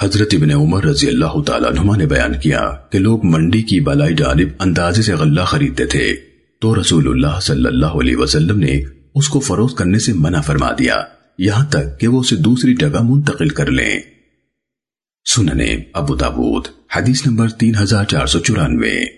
حضرت ابن عمر رضی اللہ تعالیٰ عنہ نے بیان کیا کہ لوگ منڈی کی بالائی جانب اندازے سے غلہ خریدتے تھے۔ تو رسول اللہ صلی اللہ علیہ وسلم نے اس کو فروخت کرنے سے منع فرما دیا۔ یہاں تک کہ وہ اسے دوسری جگہ منتقل کر لیں۔ سننے ابو تابوت حدیث نمبر تین ہزار چار سو چورانوے۔